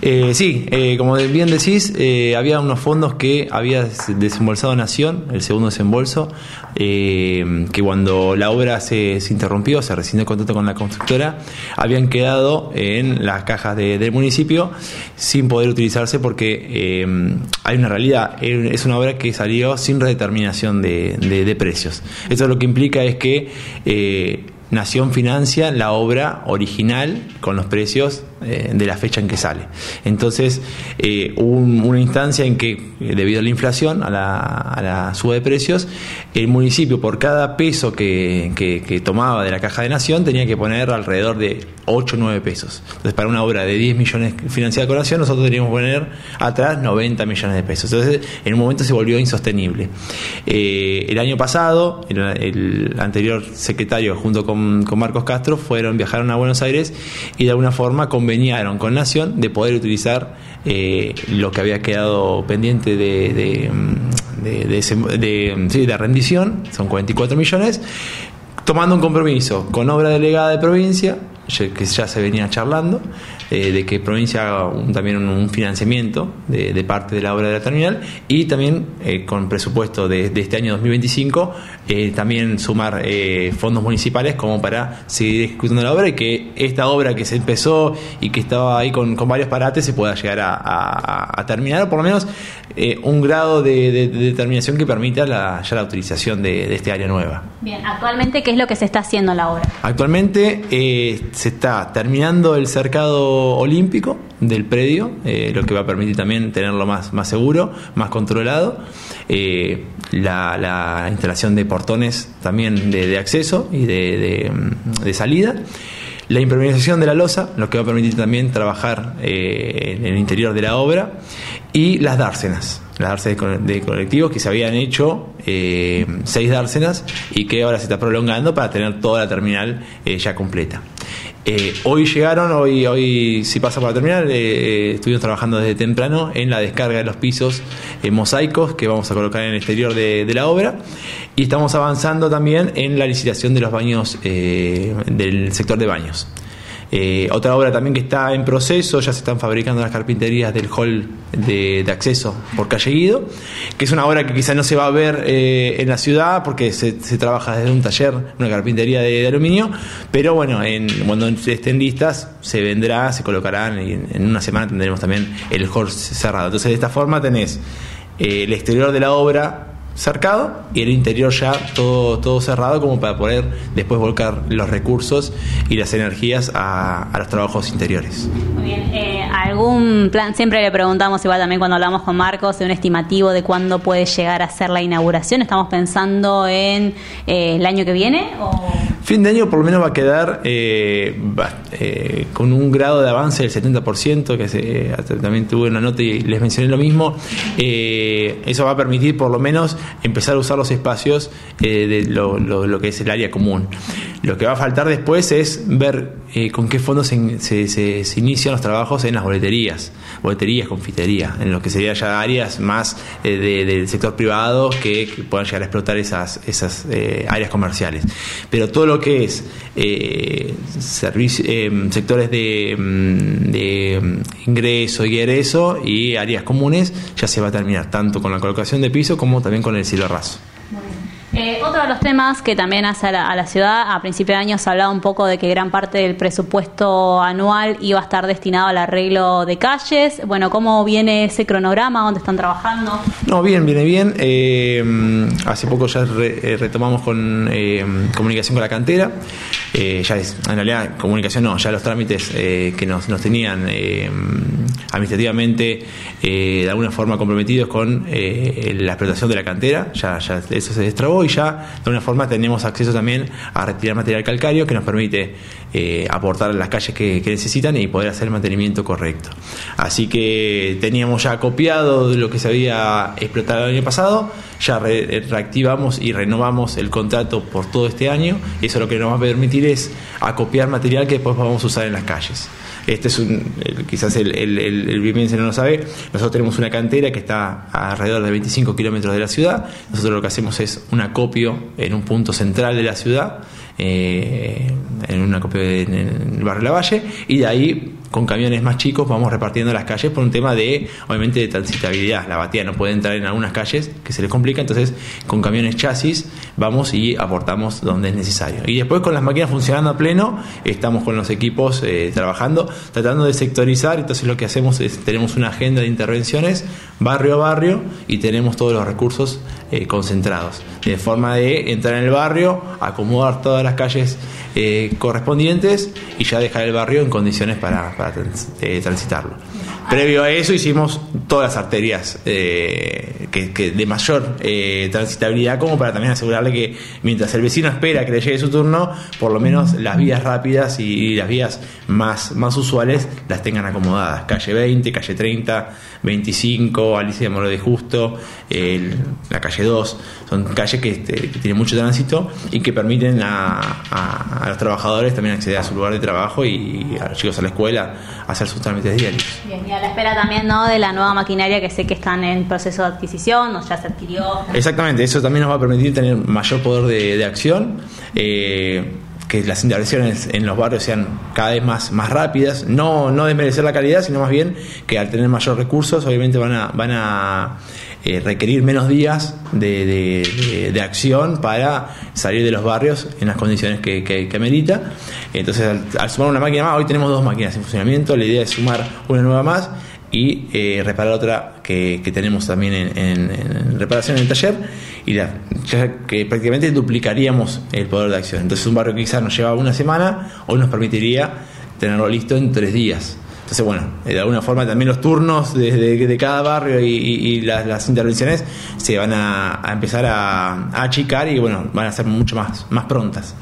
Eh, sí, eh, como bien decís, eh, había unos fondos que había desembolsado Nación, el segundo desembolso, que cuando la obra se, interrumpió, se rescindió el contrato con la constructora, habían quedado en las cajas del municipio sin poder utilizarse porque hay una realidad, es una obra que salió sin redeterminación de, de precios. Eso lo que implica es que Nación financia la obra original con los precios eh, de la fecha en que sale. Entonces, eh, hubo una instancia en que, eh, debido a la inflación, a la, suba de precios, el municipio por cada peso que, que, tomaba de la caja de nación tenía que poner alrededor de 8 o 9 pesos. Entonces, para una obra de 10 millones financiada con nación, nosotros teníamos que poner atrás 90 millones de pesos. Entonces, en un momento se volvió insostenible. el año pasado, el, el, anterior secretario, junto con, con Marcos Castro, fueron, viajaron a Buenos Aires y de alguna forma con conveniaron con Nación de poder utilizar eh, lo que había quedado pendiente de, de, de, de rendición, son 44 millones, tomando un compromiso con obra delegada de provincia, que ya se venía charlando, eh, de que provincia haga también un, financiamiento de, parte de la obra de la terminal y también eh, con presupuesto de, este año 2025 eh, también sumar fondos municipales como para seguir ejecutando la obra y que esta obra que se empezó y que estaba ahí con, varios parates se pueda llegar a, terminar o por lo menos un grado de, determinación que permita la, ya la utilización de, este área nueva. Bien, actualmente, ¿qué es lo que se está haciendo en la obra? Actualmente se está terminando el cercado olímpico del predio, eh, lo que va a permitir también tenerlo más, más seguro, más controlado. Eh, la, instalación de portones también de, acceso y de, salida. La impermeabilización de la losa, lo que va a permitir también trabajar eh, en el interior de la obra. Y las dársenas, las dársenas de colectivos que se habían hecho seis dársenas y que ahora se está prolongando para tener toda la terminal ya completa. Eh, hoy llegaron, hoy, hoy si pasa para terminar, eh, eh, estuvimos trabajando desde temprano en la descarga de los pisos mosaicos que vamos a colocar en el exterior de, la obra y estamos avanzando también en la licitación de los baños del sector de baños. Eh, otra obra también que está en proceso, ya se están fabricando las carpinterías del hall de, acceso por calle Guido, que es una obra que quizá no se va a ver eh, en la ciudad porque se, trabaja desde un taller, una carpintería de, aluminio, pero bueno, en, cuando estén listas se vendrá, se colocarán y en, una semana tendremos también el hall cerrado. Entonces de esta forma tenés eh, el exterior de la obra cercado y el interior ya todo, todo cerrado como para poder después volcar los recursos y las energías a, los trabajos interiores. Muy bien. Eh, ¿Algún plan? Siempre le preguntamos, igual también cuando hablamos con Marcos, de un estimativo de cuándo puede llegar a ser la inauguración. ¿Estamos pensando en eh, el año que viene? O... Fin de año por lo menos va a quedar eh, eh, con un grado de avance del 70%, que se, también tuve una nota y les mencioné lo mismo. Eh, eso va a permitir por lo menos empezar a usar los espacios de lo, que es el área común. Lo que va a faltar después es ver con qué fondos se, inician los trabajos en las boleterías, boleterías, confitería, en lo que serían ya áreas más del sector privado que, puedan llegar a explotar esas, esas áreas comerciales. Pero todo lo que es eh, eh, sectores de, mm, mm, ingreso y egreso y áreas comunes, ya se va a terminar tanto con la colocación de piso como también con el cielo raso. Eh, otro de los temas que también hace a la, ciudad, a principio de año se hablaba un poco de que gran parte del presupuesto anual iba a estar destinado al arreglo de calles. Bueno, ¿cómo viene ese cronograma? ¿Dónde están trabajando? No, bien, viene bien. Eh, hace poco ya eh, retomamos con comunicación con la cantera. ya es, en realidad, comunicación no, ya los trámites que nos, tenían administrativamente de alguna forma comprometidos con la explotación de la cantera, ya, ya eso se destrabó ya de alguna forma tenemos acceso también a retirar material calcáreo que nos permite eh, aportar las calles que, necesitan y poder hacer el mantenimiento correcto. Así que teníamos ya copiado lo que se había explotado el año pasado, ya reactivamos y renovamos el contrato por todo este año y eso lo que nos va a permitir es acopiar material que después vamos a usar en las calles. Este es un, quizás el, el, el, no lo sabe, nosotros tenemos una cantera que está alrededor de 25 kilómetros de la ciudad, nosotros lo que hacemos es un acopio en un punto central de la ciudad, eh, en un acopio en el barrio La Valle, y de ahí con camiones más chicos vamos repartiendo las calles por un tema de, obviamente, de transitabilidad. La batía no puede entrar en algunas calles que se les complica, entonces con camiones chasis vamos y aportamos donde es necesario. Y después con las máquinas funcionando a pleno, estamos con los equipos eh, trabajando, tratando de sectorizar, entonces lo que hacemos es, tenemos una agenda de intervenciones barrio a barrio y tenemos todos los recursos eh, concentrados, de forma de entrar en el barrio, acomodar todas las calles eh, correspondientes y ya dejar el barrio en condiciones para, para eh, transitarlo. Previo a eso hicimos todas las arterias eh, que, de mayor eh, transitabilidad como para también asegurarle que mientras el vecino espera que le llegue su turno, por lo menos las vías rápidas y, las vías más, más usuales las tengan acomodadas. Calle 20, calle 30, 25, Alicia de Moro de Justo, la calle 2, son calles que, este, tienen mucho tránsito y que permiten a, los trabajadores también acceder a su lugar de trabajo y a los chicos a la escuela hacer sus trámites diarios. Bien, y a la espera también ¿no? de la nueva maquinaria que sé que están en proceso de adquisición o ya se adquirió. Exactamente, eso también nos va a permitir tener mayor poder de, acción. Eh, que las intervenciones en los barrios sean cada vez más, más rápidas, no, no desmerecer la calidad, sino más bien que al tener mayor recursos, obviamente van a, van a eh, requerir menos días de, de, acción para salir de los barrios en las condiciones que, que, que. Entonces, al, sumar una máquina más, hoy tenemos dos máquinas en funcionamiento, la idea es sumar una nueva más y eh, reparar otra que, que tenemos también en, reparación en el taller y ya que prácticamente duplicaríamos el poder de acción. Entonces un barrio que quizás nos lleva una semana, hoy nos permitiría tenerlo listo en tres días. Entonces, bueno, de alguna forma también los turnos de, de, cada barrio y, las, intervenciones se van a, empezar a, a, achicar y bueno, van a ser mucho más, más prontas.